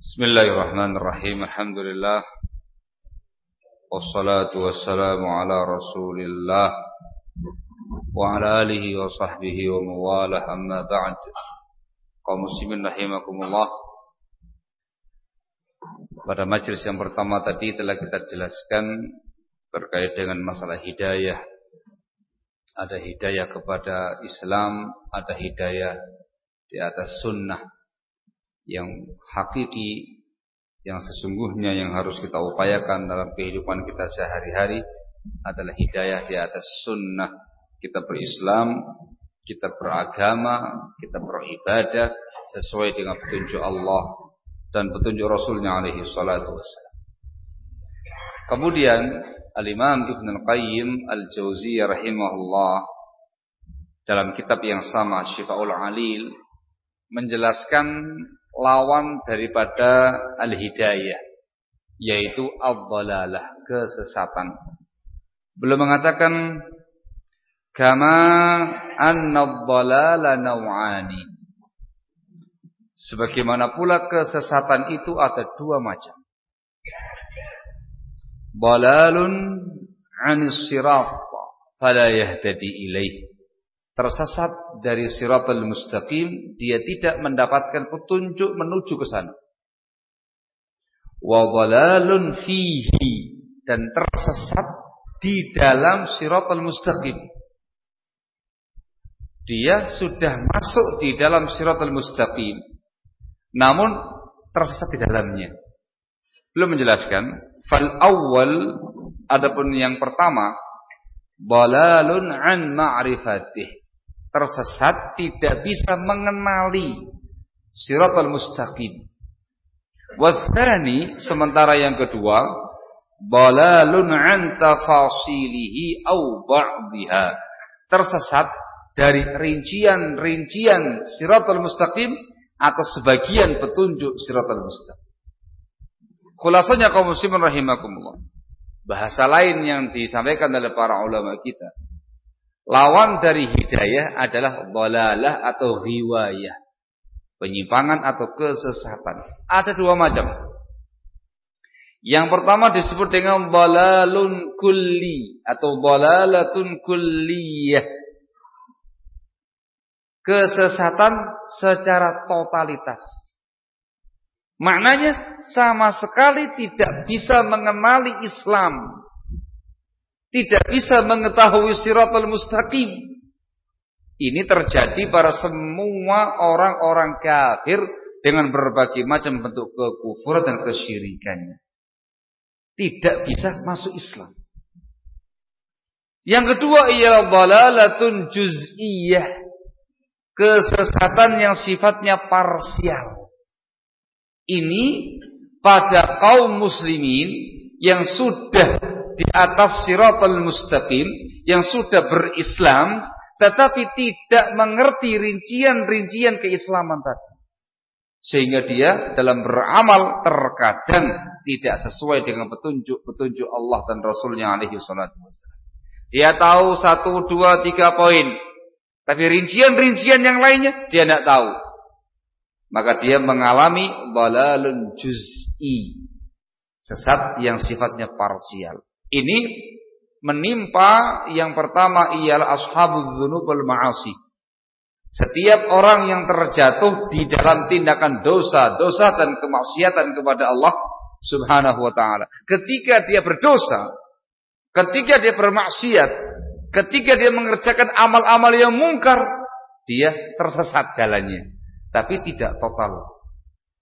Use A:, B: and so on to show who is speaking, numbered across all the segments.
A: Bismillahirrahmanirrahim. Alhamdulillah. Wassalatu wassalamu ala Rasulillah wa ala alihi wa sahbihi wa mawalah amma ba'd. Kaum muslimin rahimakumullah. Pada majelis yang pertama tadi telah kita jelaskan berkait dengan masalah hidayah. Ada hidayah kepada Islam, ada hidayah di atas sunnah yang hakiki yang sesungguhnya yang harus kita upayakan dalam kehidupan kita sehari-hari adalah hidayah di atas sunnah. Kita berislam kita beragama kita beribadah sesuai dengan petunjuk Allah dan petunjuk Rasulnya alaihi salatu kemudian Al-Imam Ibn Al-Qayyim Al-Jauziyah rahimahullah dalam kitab yang sama Syifa'ul Alil menjelaskan lawan daripada al-hidayah yaitu ad-dhalalah kesesatan. Belum mengatakan kama anna ad-dhalala naw'ani. Sebagaimana pula kesesatan itu ada dua macam. Dalalun 'anis sirat fala yahtadi ilaih tersesat dari siratal mustaqim, dia tidak mendapatkan petunjuk menuju ke sana. Wa dhalalun fihi dan tersesat di dalam siratal mustaqim. Dia sudah masuk di dalam siratal mustaqim, namun tersesat di dalamnya. Belum menjelaskan, fal awal adapun yang pertama, balalun an ma'rifatih tersesat tidak bisa mengenali siratal mustaqim. Wathani sementara yang kedua balalun an tafasilihi au ba'dihha. Tersesat dari rincian-rincian siratal mustaqim atau sebagian petunjuk siratal mustaqim. Khulasanya kaum muslimin rahimakumullah. Bahasa lain yang disampaikan oleh para ulama kita Lawan dari hidayah adalah bolalah atau riwayah. Penyimpangan atau kesesatan. Ada dua macam. Yang pertama disebut dengan balalun kulli atau balalatun kulliyah. Kesesatan secara totalitas. Maknanya sama sekali tidak bisa mengenali Islam tidak bisa mengetahui siratul mustaqim. Ini terjadi pada semua orang-orang kafir dengan berbagai macam bentuk kekufuran dan kesyirikannya. Tidak bisa masuk Islam. Yang kedua ialah balalatun juz'iyah. Kesesatan yang sifatnya parsial. Ini pada kaum muslimin yang sudah di atas siratal mustaqim yang sudah berislam tetapi tidak mengerti rincian-rincian keislaman tadi. Sehingga dia dalam beramal terkadang tidak sesuai dengan petunjuk-petunjuk Allah dan Rasulnya alaihi salatu. Dia tahu satu, dua, tiga poin. Tapi rincian-rincian yang lainnya dia tidak tahu. Maka dia mengalami balalun juz'i. Sesat yang sifatnya parsial. Ini menimpa yang pertama ialah ashabul dzunub wal ma'asi. Setiap orang yang terjatuh di dalam tindakan dosa, dosa dan kemaksiatan kepada Allah Subhanahu wa taala. Ketika dia berdosa, ketika dia bermaksiat, ketika dia mengerjakan amal-amal yang mungkar, dia tersesat jalannya. Tapi tidak total,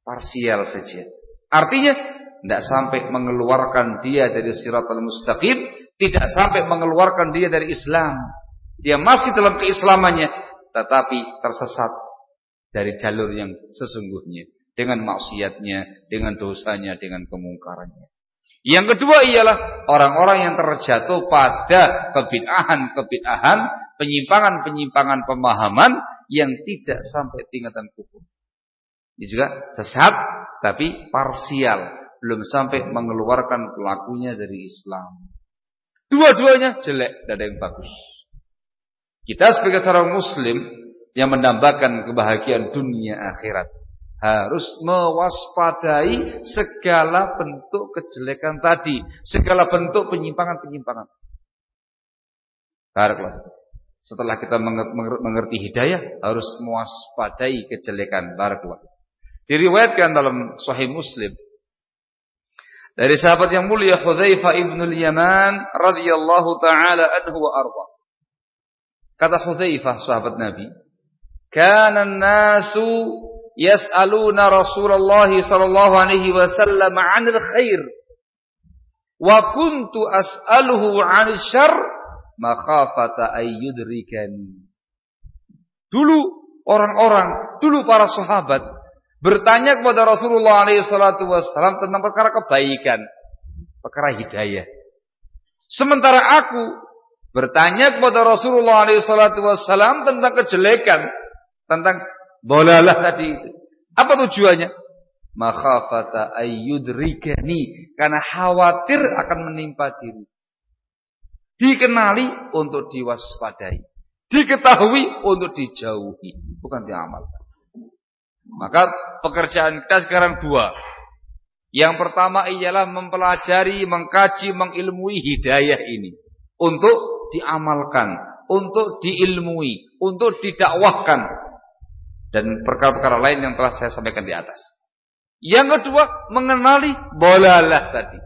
A: parsial saja. Artinya tidak sampai mengeluarkan dia dari siratul mustaqim, tidak sampai mengeluarkan dia dari Islam. Dia masih dalam keislamannya, tetapi tersesat dari jalur yang sesungguhnya dengan maksiatnya, dengan dosanya, dengan kemungkarannya. Yang kedua ialah orang-orang yang terjatuh pada kebid'ahan-kebid'ahan, penyimpangan-penyimpangan pemahaman yang tidak sampai tingkatan kufur. Ini juga sesat tapi parsial, belum sampai mengeluarkan pelakunya dari Islam. Dua-duanya jelek, tidak ada yang bagus. Kita sebagai seorang muslim yang mendambakan kebahagiaan dunia akhirat. harus mewaspadai segala bentuk kejelekan tadi, segala bentuk penyimpangan-penyimpangan. Barakallah. Setelah kita mengerti hidayah, harus mewaspadai kejelekan. Barakallah. Diriwayatkan dalam Sahih Muslim dari sahabat yang mulia Hudzaifah ibn al-Yaman radhiyallahu taala anhu wa arda. Kata Hudzaifah sahabat Nabi, "Kana an-nasu yas'aluna Rasulullah sallallahu alaihi wasallam 'anil khair wa kuntu as'aluhu 'anil syarr makhafata ayyudrikani." Dulu orang-orang, dulu para sahabat bertanya kepada Rasulullah SAW tentang perkara kebaikan, perkara hidayah. Sementara aku bertanya kepada Rasulullah SAW tentang kejelekan, tentang bolalah tadi itu. Apa tujuannya? Makhafata ayyudrikani. Karena khawatir akan menimpa diri. Dikenali untuk diwaspadai. Diketahui untuk dijauhi. Bukan diamalkan. Maka pekerjaan kita sekarang dua. Yang pertama ialah mempelajari, mengkaji, mengilmui hidayah ini. Untuk diamalkan, untuk diilmui, untuk didakwahkan. Dan perkara-perkara lain yang telah saya sampaikan di atas. Yang kedua, mengenali bolalah tadi.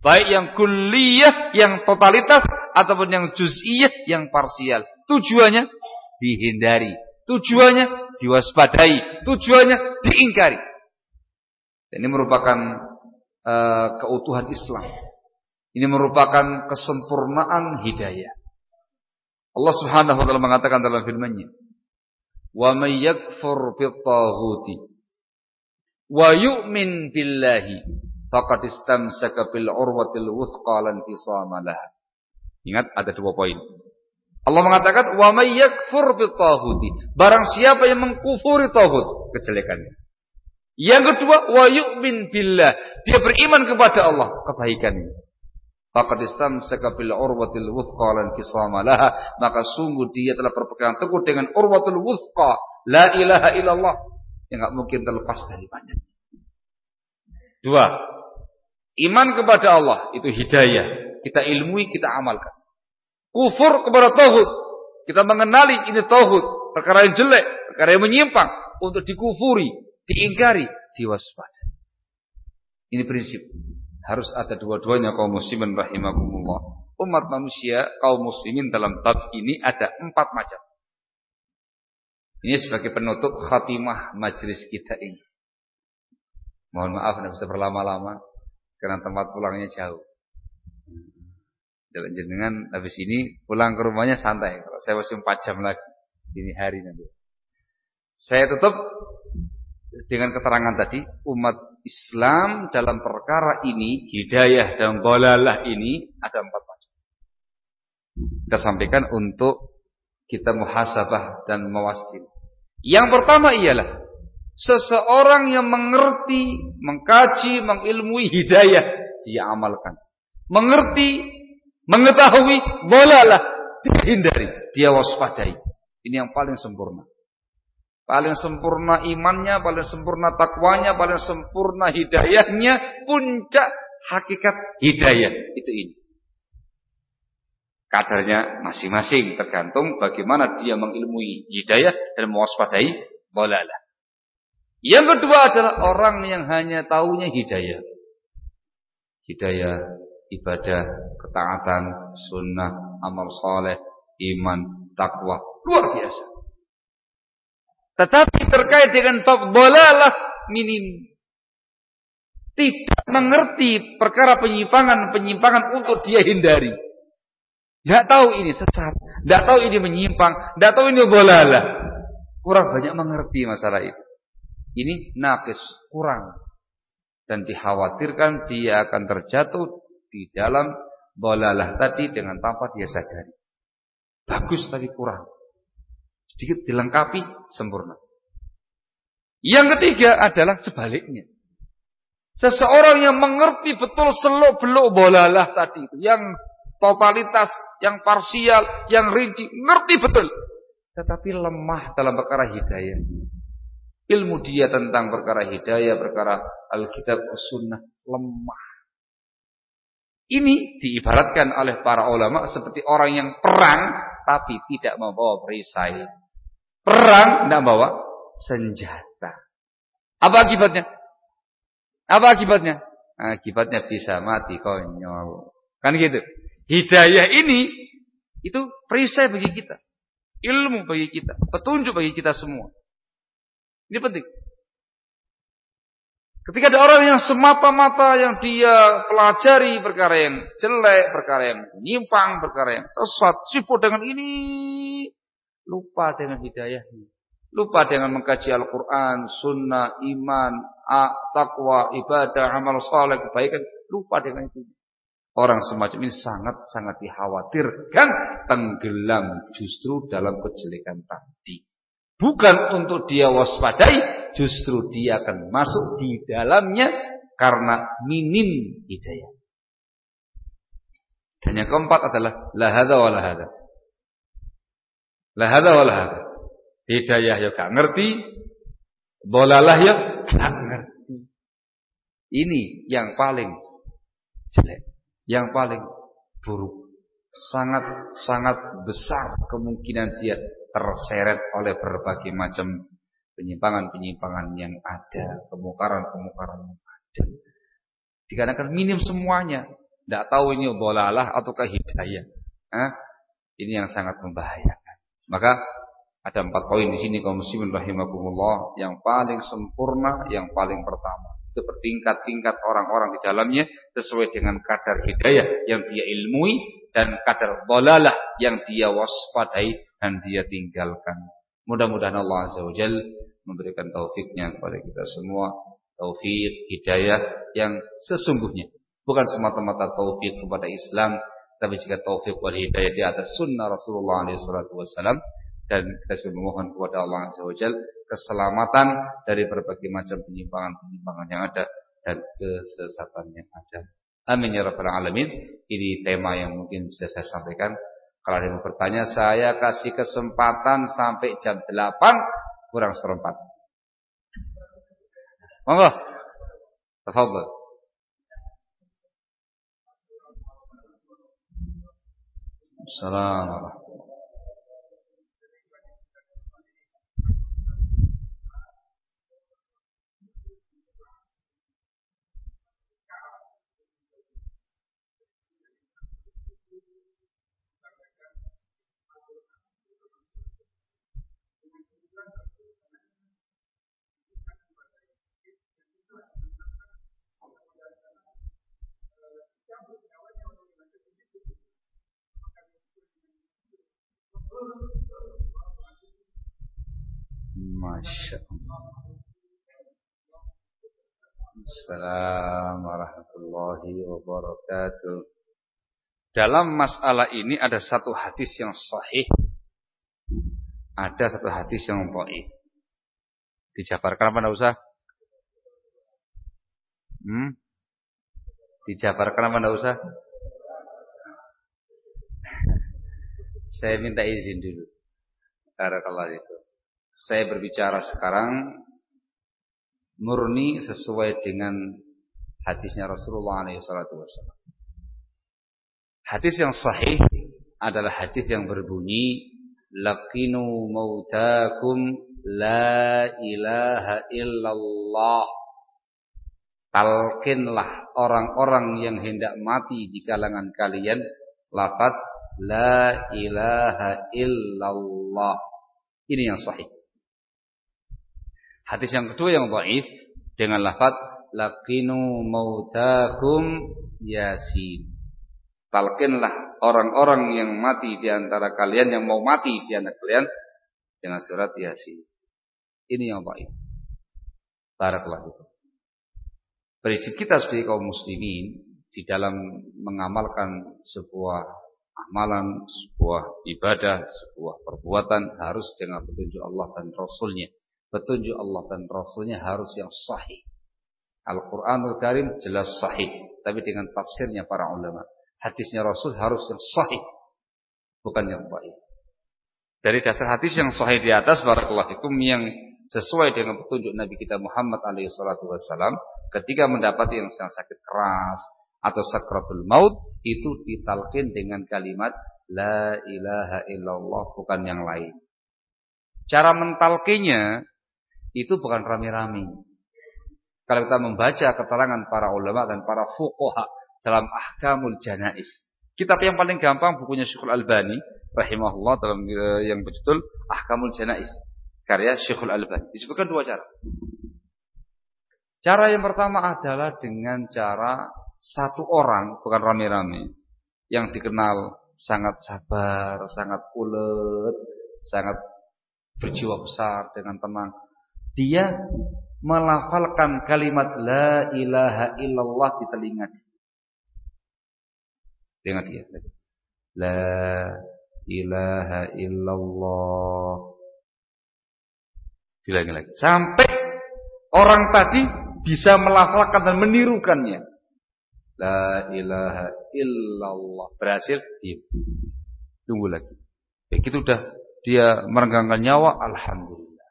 A: Baik yang kuliah, yang totalitas, ataupun yang juz'iyah, yang parsial. Tujuannya dihindari. Tujuannya diwaspadai, tujuannya diingkari. Ini merupakan uh, keutuhan Islam. Ini merupakan kesempurnaan hidayah. Allah Subhanahu wa taala mengatakan dalam firman-Nya, "Wa may yakfur bit-taghuti wa yu'min billahi faqad istamsaka bil urwatil wuthqa lan Ingat ada dua poin. Allah mengatakan wa may yakfur bitahuti. Barang siapa yang mengkufuri tauhid, kejelekannya. Yang kedua wa yu'min billah. Dia beriman kepada Allah, kebaikannya. Faqad istamsaka bil urwatil wuthqa lan kisama laha, maka sungguh dia telah berpegang teguh dengan urwatul wuthqa, la ilaha illallah, yang enggak mungkin terlepas dari panjang. Dua, iman kepada Allah itu hidayah. Kita ilmui, kita amalkan. Kufur kepada tauhid. Kita mengenali ini tauhid, perkara yang jelek, perkara yang menyimpang untuk dikufuri, diingkari, diwaspadai. Ini prinsip. Harus ada dua-duanya kaum muslimin rahimakumullah. Umat manusia, kaum muslimin dalam bab ini ada empat macam. Ini sebagai penutup khatimah majelis kita ini. Mohon maaf tidak bisa berlama-lama karena tempat pulangnya jauh. Jalan jenengan habis ini pulang ke rumahnya santai. Kalau saya masih 4 jam lagi ini hari nanti. Saya tutup dengan keterangan tadi umat Islam dalam perkara ini hidayah dan bolalah ini ada empat macam. Kita sampaikan untuk kita muhasabah dan mewastin. Yang pertama ialah seseorang yang mengerti, mengkaji, mengilmui hidayah dia amalkan. Mengerti Mengetahui bolalah dihindari, dia waspadai. Ini yang paling sempurna. Paling sempurna imannya, paling sempurna takwanya, paling sempurna hidayahnya, puncak hakikat hidayah itu ini. Kadarnya masing-masing tergantung bagaimana dia mengilmui hidayah dan mewaspadai bolalah. Yang kedua adalah orang yang hanya tahunya hidayah. Hidayah ibadah, ketaatan, sunnah, amal soleh, iman, takwa. Luar biasa. Tetapi terkait dengan bab bolalah minim. Tidak mengerti perkara penyimpangan-penyimpangan untuk dia hindari. Tidak tahu ini sesat. Tidak tahu ini menyimpang. Tidak tahu ini bolalah. Kurang banyak mengerti masalah itu. Ini nakis, kurang. Dan dikhawatirkan dia akan terjatuh di dalam bolalah tadi dengan tanpa dia sadari. Bagus tapi kurang. Sedikit dilengkapi sempurna. Yang ketiga adalah sebaliknya. Seseorang yang mengerti betul seluk beluk bolalah tadi itu. Yang totalitas, yang parsial, yang rinci. Ngerti betul. Tetapi lemah dalam perkara hidayah. ilmu dia tentang perkara hidayah, perkara Alkitab, Sunnah lemah. Ini diibaratkan oleh para ulama seperti orang yang perang tapi tidak membawa perisai. Perang tidak bawa senjata. Apa akibatnya? Apa akibatnya? Akibatnya bisa mati konyol. Kan gitu. Hidayah ini itu perisai bagi kita. Ilmu bagi kita, petunjuk bagi kita semua. Ini penting. Ketika ada orang yang semata-mata yang dia pelajari perkara yang jelek, perkara yang menyimpang, perkara yang sesat, sibuk dengan ini, lupa dengan hidayahnya. Lupa dengan mengkaji Al-Quran, sunnah, iman, takwa, ibadah, amal saleh, kebaikan. Lupa dengan itu. Orang semacam ini sangat-sangat dikhawatirkan tenggelam justru dalam kejelekan tadi. Bukan untuk dia waspadai, justru dia akan masuk di dalamnya karena minim hidayah. Dan yang keempat adalah lahada wa lahada. Lahada. Hidayah ya gak ngerti, bolalah ya gak ngerti. Ini yang paling jelek, yang paling buruk. Sangat-sangat besar kemungkinan dia terseret oleh berbagai macam penyimpangan-penyimpangan yang ada, kemungkaran-kemungkaran yang ada. Dikarenakan minim semuanya. Tidak tahu ini dolalah ataukah hidayah. Hah? Ini yang sangat membahayakan. Maka ada empat poin di sini kaum muslimin rahimakumullah yang paling sempurna, yang paling pertama. Itu bertingkat-tingkat orang-orang di dalamnya sesuai dengan kadar hidayah yang dia ilmui dan kadar dolalah yang dia waspadai dan dia tinggalkan. Mudah-mudahan Allah Azza wa Jal memberikan taufiknya kepada kita semua. Taufik, hidayah yang sesungguhnya. Bukan semata-mata taufik kepada Islam. Tapi juga taufik wal hidayah di atas sunnah Rasulullah SAW. Dan kita juga memohon kepada Allah Jal keselamatan dari berbagai macam penyimpangan-penyimpangan yang ada. Dan kesesatan yang ada. Amin ya rabbal alamin. Ini tema yang mungkin bisa saya sampaikan. Kalau ada yang bertanya, saya kasih kesempatan sampai jam 8 kurang seperempat. Monggo. Tafadhol. Assalamualaikum. Masya Allah. Assalamualaikum warahmatullahi wabarakatuh. Dalam masalah ini ada satu hadis yang sahih. Ada satu hadis yang dhaif. Dijabarkan apa enggak usah? Hmm? Dijabarkan apa enggak usah? Saya minta izin dulu. Barakallahu itu saya berbicara sekarang murni sesuai dengan hadisnya Rasulullah SAW. Hadis yang sahih adalah hadis yang berbunyi laqinu mautakum la ilaha illallah talkinlah orang-orang yang hendak mati di kalangan kalian lafaz la ilaha illallah ini yang sahih Hadis yang kedua yang dhaif dengan lafaz laqinu mautakum yasin. Talkinlah orang-orang yang mati di antara kalian yang mau mati di antara kalian dengan surat Yasin. Ini yang baik. Barakallahu fikum. Prinsip kita sebagai kaum muslimin di dalam mengamalkan sebuah amalan, sebuah ibadah, sebuah perbuatan harus dengan petunjuk Allah dan Rasulnya petunjuk Allah dan Rasulnya harus yang sahih. Al-Quranul Karim jelas sahih. Tapi dengan tafsirnya para ulama. Hadisnya Rasul harus yang sahih. Bukan yang baik. Dari dasar hadis yang sahih di atas. Barakallahu fikum yang sesuai dengan petunjuk Nabi kita Muhammad alaihi salatu wasallam ketika mendapati yang sakit keras atau sakratul maut itu ditalkin dengan kalimat la ilaha illallah bukan yang lain. Cara mentalkinya itu bukan rame-rame. Kalau kita membaca keterangan para ulama dan para fuqaha dalam ahkamul janais. Kitab yang paling gampang bukunya Syekhul Albani rahimahullah dalam eh, yang berjudul Ahkamul Janais karya Syekhul Albani. Disebutkan dua cara. Cara yang pertama adalah dengan cara satu orang, bukan rame-rame, yang dikenal sangat sabar, sangat ulet, sangat berjiwa besar dengan tenang. Dia melafalkan kalimat la ilaha illallah di telinga dia. Dengar dia. La ilaha illallah. Dilangi lagi. Sampai orang tadi bisa melafalkan dan menirukannya. La ilaha illallah. Berhasil? Diam. Tunggu lagi. Begitu udah dia merenggangkan nyawa, alhamdulillah.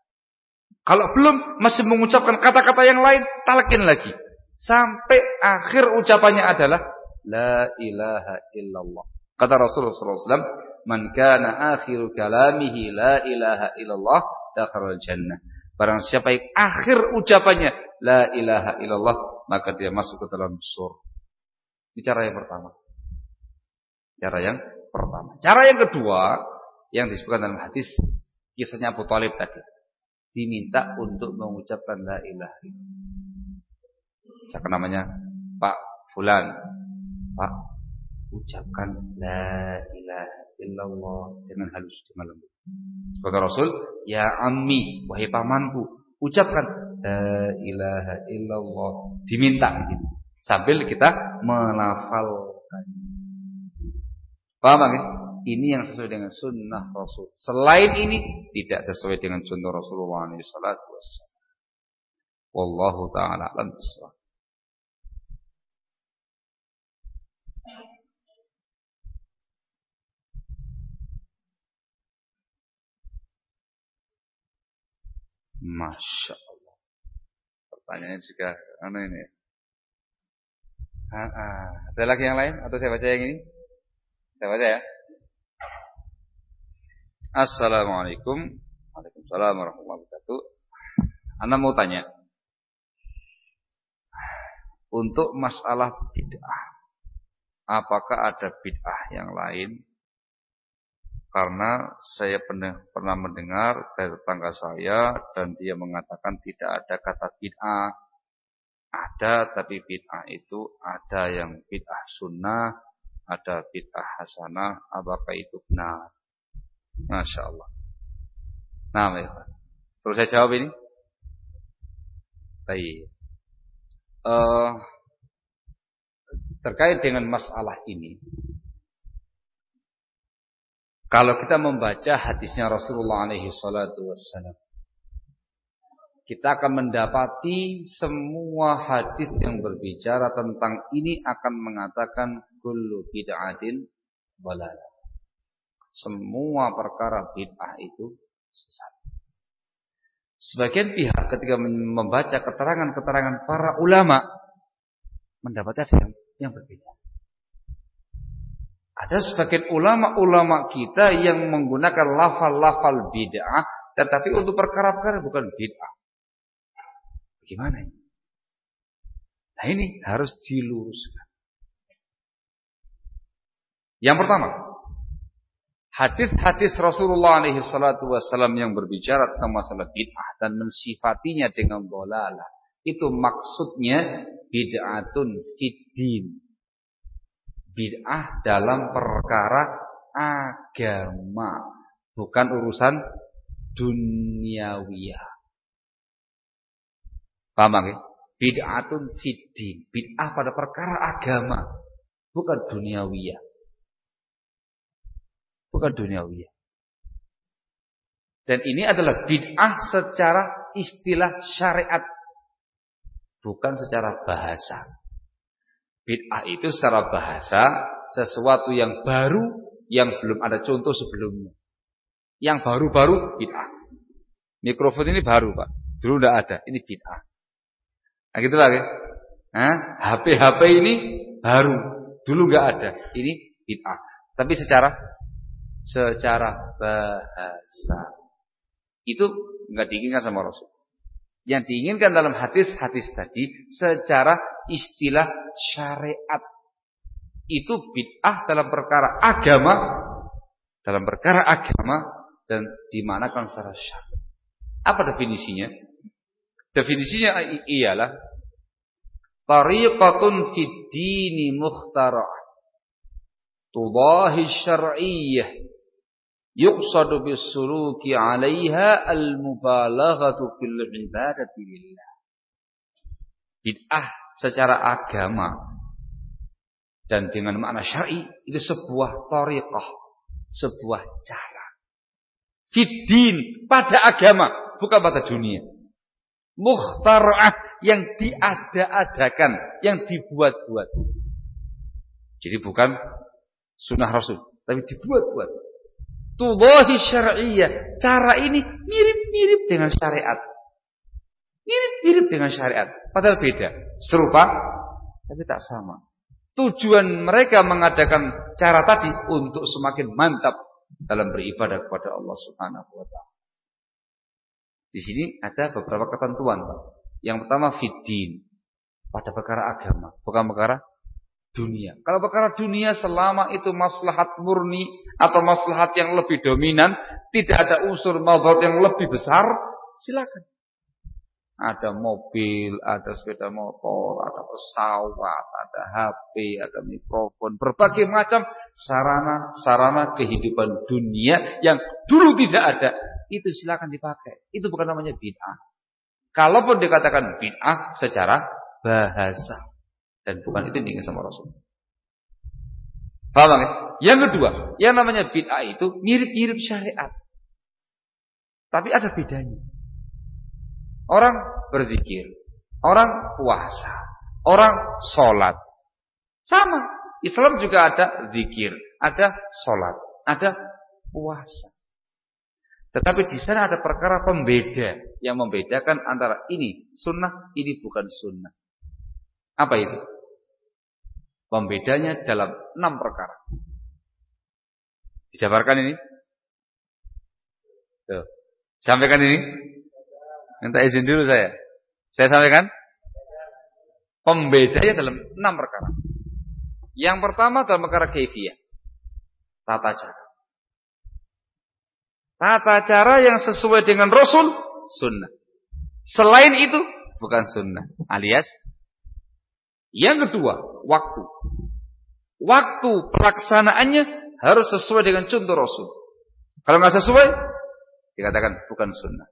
A: Kalau belum masih mengucapkan kata-kata yang lain, talkin lagi. Sampai akhir ucapannya adalah la ilaha illallah. Kata Rasulullah SAW, "Man kana akhiru kalamihi la ilaha illallah, dakhala jannah." Barang siapa yang akhir ucapannya la ilaha illallah, maka dia masuk ke dalam surga. Cara yang pertama. Cara yang pertama. Cara yang kedua yang disebutkan dalam hadis kisahnya Abu Talib tadi. Diminta untuk mengucapkan la ilaha illallah. Siapa namanya? Pak Fulan. Pak, ucapkan la ilaha illallah dengan halus dengan lembut. Sebagai Rasul, ya ammi, wahai pamanku, ucapkan la ilaha illallah. Diminta gitu sambil kita melafalkan. Paham ya? Ini yang sesuai dengan sunnah Rasul. Selain ini tidak sesuai dengan contoh Rasulullah SAW. Wallahu taala alam Masya Allah. Pertanyaannya juga aneh ini. Ha. Ada lagi yang lain atau saya baca yang ini? Saya baca ya. Assalamualaikum. Waalaikumsalam warahmatullahi wabarakatuh. Anda mau tanya. Untuk masalah bid'ah. Apakah ada bid'ah yang lain? Karena saya pernah, pernah mendengar dari tetangga saya dan dia mengatakan tidak ada kata bid'ah ada tapi bid'ah itu ada yang bid'ah sunnah, ada bid'ah hasanah, apakah itu benar? Masya Allah. Nah, ya. Perlu saya jawab ini? Baik. Uh, terkait dengan masalah ini, kalau kita membaca hadisnya Rasulullah alaihi salatu kita akan mendapati semua hadis yang berbicara tentang ini akan mengatakan kullu bid'atin dalalah. Semua perkara bid'ah itu sesat. Sebagian pihak ketika membaca keterangan-keterangan para ulama mendapat ada yang, yang berbeda. Ada sebagian ulama-ulama kita yang menggunakan lafal-lafal bid'ah tetapi untuk perkara-perkara bukan bid'ah. Gimana ini? Nah ini harus diluruskan. Yang pertama, hadis-hadis Rasulullah alaihi salatu wasallam yang berbicara tentang masalah bid'ah dan mensifatinya dengan dolalah. Itu maksudnya bid'atun fiddin. Bid'ah dalam perkara agama, bukan urusan duniawiyah. Paham ya? Bid'atun fiddin. Bid'ah pada perkara agama. Bukan duniawiyah. Bukan duniawiyah. Dan ini adalah bid'ah secara istilah syariat. Bukan secara bahasa. Bid'ah itu secara bahasa sesuatu yang baru yang belum ada contoh sebelumnya. Yang baru-baru bid'ah. Mikrofon ini baru Pak. Dulu tidak ada. Ini bid'ah. Nah gitu lagi. HP-HP ini baru. Dulu nggak ada. Ini bid'ah. Tapi secara secara bahasa itu nggak diinginkan sama Rasul. Yang diinginkan dalam hadis-hadis tadi secara istilah syariat. Itu bid'ah dalam perkara agama, dalam perkara agama dan dimanakan secara syariat. Apa definisinya? Definisinya ialah tariqatun fid dini mukhtara'ah tudahi syar'iyyah yuqsadu bisuluki 'alaiha al-mubalaghatu fil ibadati lillah. Bid'ah secara agama dan dengan makna syar'i itu sebuah tariqah, sebuah cara. Fiddin pada agama, bukan pada dunia. Mukhtara'ah yang diada-adakan, yang dibuat-buat. Jadi bukan sunnah Rasul, tapi dibuat-buat. Tullahi syar'iyyah. Cara ini mirip-mirip dengan syariat. Mirip-mirip dengan syariat. Padahal beda. Serupa, tapi tak sama. Tujuan mereka mengadakan cara tadi untuk semakin mantap dalam beribadah kepada Allah Subhanahu wa taala. Di sini ada beberapa ketentuan, Pak. Yang pertama fiddin, pada perkara agama, bukan perkara dunia. Kalau perkara dunia selama itu maslahat murni atau maslahat yang lebih dominan, tidak ada unsur madarat yang lebih besar, silakan. Ada mobil, ada sepeda motor, ada pesawat, ada HP, ada mikrofon, berbagai macam sarana-sarana kehidupan dunia yang dulu tidak ada, itu silakan dipakai. Itu bukan namanya bid'ah. Kalaupun dikatakan bid'ah secara bahasa. Dan bukan itu yang sama Rasul. Paham ya? Yang kedua, yang namanya bid'ah itu mirip-mirip syariat. Tapi ada bedanya. Orang berzikir, orang puasa, orang sholat. Sama. Islam juga ada zikir, ada sholat, ada puasa. Tetapi di sana ada perkara pembeda yang membedakan antara ini sunnah, ini bukan sunnah. Apa itu? Pembedanya dalam enam perkara. Dijabarkan ini? Tuh. Sampaikan ini? Minta izin dulu saya. Saya sampaikan? Pembedanya dalam enam perkara. Yang pertama dalam perkara keifiyah. Tata cara. Tata cara yang sesuai dengan Rasul, sunnah. Selain itu, bukan sunnah. Alias yang kedua, waktu. Waktu pelaksanaannya harus sesuai dengan contoh Rasul. Kalau nggak sesuai, dikatakan bukan sunnah.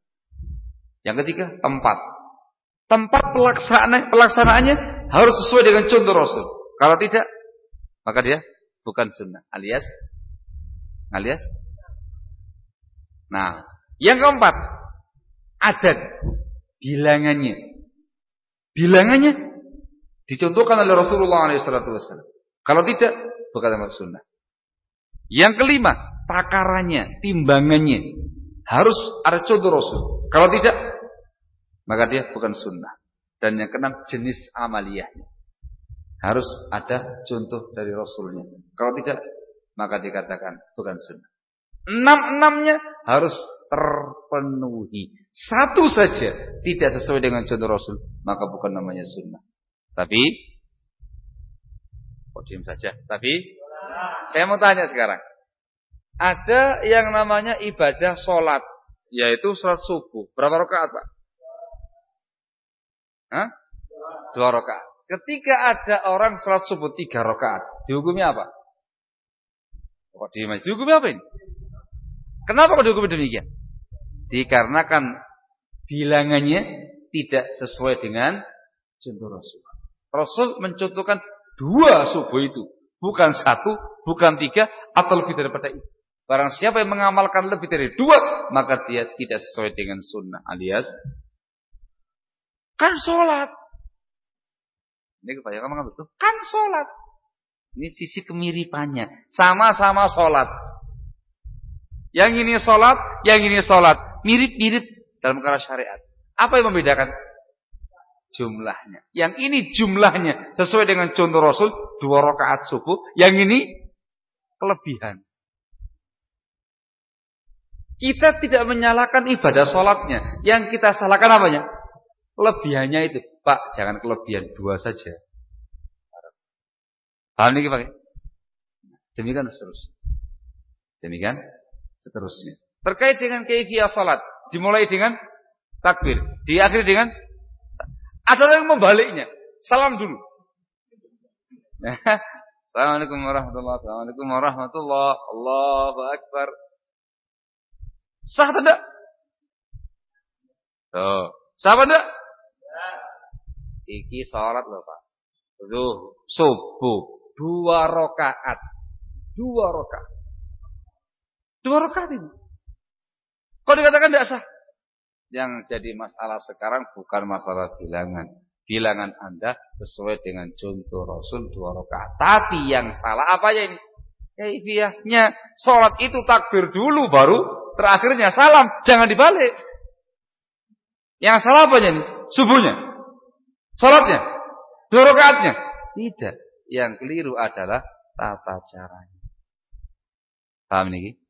A: Yang ketiga, tempat. Tempat pelaksana, pelaksanaannya harus sesuai dengan contoh Rasul. Kalau tidak, maka dia bukan sunnah. Alias, alias. Nah, yang keempat, adat bilangannya. Bilangannya Dicontohkan oleh Rasulullah SAW. Kalau tidak, bukan termasuk sunnah. Yang kelima, takarannya, timbangannya. Harus ada contoh Rasul. Kalau tidak, maka dia bukan sunnah. Dan yang keenam, jenis amaliyahnya. Harus ada contoh dari Rasulnya. Kalau tidak, maka dikatakan bukan sunnah. Enam-enamnya harus terpenuhi. Satu saja tidak sesuai dengan contoh Rasul, maka bukan namanya sunnah. Tapi kok saja. Tapi saya mau tanya sekarang. Ada yang namanya ibadah sholat, yaitu sholat subuh. Berapa rakaat, Pak? Hah? Dua rakaat. Ketika ada orang sholat subuh tiga rakaat, dihukumi apa? Kok diam apa ini? Kenapa kok dihukumi demikian? Dikarenakan bilangannya tidak sesuai dengan contoh Rasul. Rasul mencontohkan dua subuh itu. Bukan satu, bukan tiga, atau lebih daripada itu. Barang siapa yang mengamalkan lebih dari dua, maka dia tidak sesuai dengan sunnah. Alias, kan sholat. Ini kebanyakan mengambil itu. Kan sholat. Ini sisi kemiripannya. Sama-sama sholat. Yang ini sholat, yang ini sholat. Mirip-mirip dalam perkara syariat. Apa yang membedakan? Jumlahnya. Yang ini jumlahnya sesuai dengan contoh Rasul dua rakaat subuh. Yang ini kelebihan. Kita tidak menyalahkan ibadah sholatnya. Yang kita salahkan apanya? Kelebihannya itu. Pak, jangan kelebihan dua saja. Paham ini Pak? Demikian seterusnya. Demikian seterusnya. Terkait dengan keifiyah salat, dimulai dengan takbir, diakhiri dengan ada yang membaliknya. Salam dulu. Assalamualaikum warahmatullahi wabarakatuh. Assalamualaikum warahmatullahi Allahu akbar. Sah atau tidak? Tuh. Sah apa tidak? Iki sholat loh Pak. Tuh, subuh. Dua rakaat. Dua rakaat. Dua rakaat ini. Kok dikatakan tidak sah? Yang jadi masalah sekarang bukan masalah bilangan. Bilangan Anda sesuai dengan contoh Rasul dua rakaat. Tapi yang salah apa ya ini? Kaifiyahnya sholat itu takbir dulu baru terakhirnya salam, jangan dibalik. Yang salah apa nih? Subuhnya. Salatnya. Dua rakaatnya. Tidak. Yang keliru adalah tata caranya. Paham ini?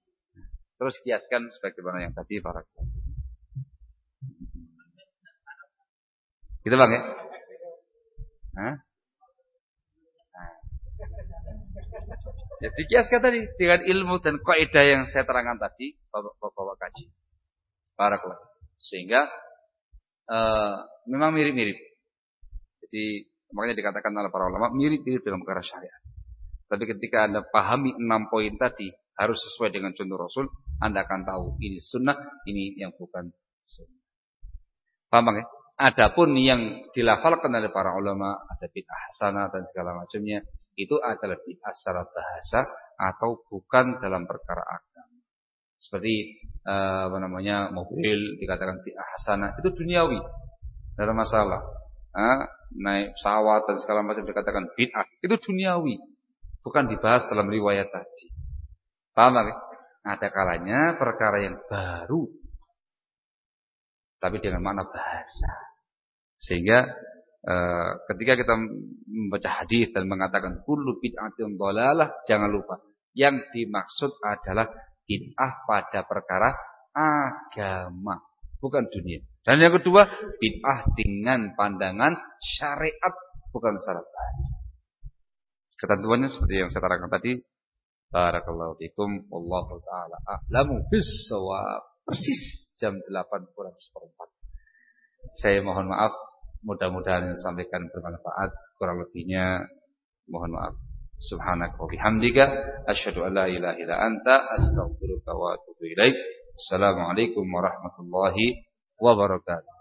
A: Terus kiaskan sebagaimana yang tadi para Gitu bang ya? Hah? Ya dikiaskan tadi dengan ilmu dan kaidah yang saya terangkan tadi, bapak-bapak kaji. Para Sehingga uh, memang mirip-mirip. Jadi makanya dikatakan oleh para ulama mirip-mirip dalam perkara syariat. Tapi ketika Anda pahami enam poin tadi harus sesuai dengan contoh Rasul, Anda akan tahu ini sunnah, ini yang bukan sunnah. Paham ya? Adapun yang dilafalkan oleh para ulama ada bid'ah hasanah dan segala macamnya itu adalah bid'ah secara bahasa atau bukan dalam perkara agama. Seperti uh, apa namanya mobil dikatakan bid'ah hasanah itu duniawi, ada masalah. Uh, naik pesawat dan segala macam dikatakan bid'ah itu duniawi, bukan dibahas dalam riwayat tadi. Paham lagi? Ada kalanya perkara yang baru tapi dengan makna bahasa. Sehingga Eh, ketika kita membaca hadis dan mengatakan kullu bid'atin dhalalah, jangan lupa yang dimaksud adalah bid'ah pada perkara agama, bukan dunia. Dan yang kedua, bid'ah dengan pandangan syariat, bukan secara bahasa. Ketentuannya seperti yang saya terangkan tadi. Barakallahu fikum. Wallahu ta'ala a'lamu bissawab. Persis jam 8 kurang seperempat. Saya mohon maaf Mudah-mudahan yang disampaikan bermanfaat. Kurang lebihnya mohon maaf. Subhanaka wa bihamdika asyhadu an la ilaha illa anta astaghfiruka wa atubu ilaik. Assalamualaikum warahmatullahi wabarakatuh.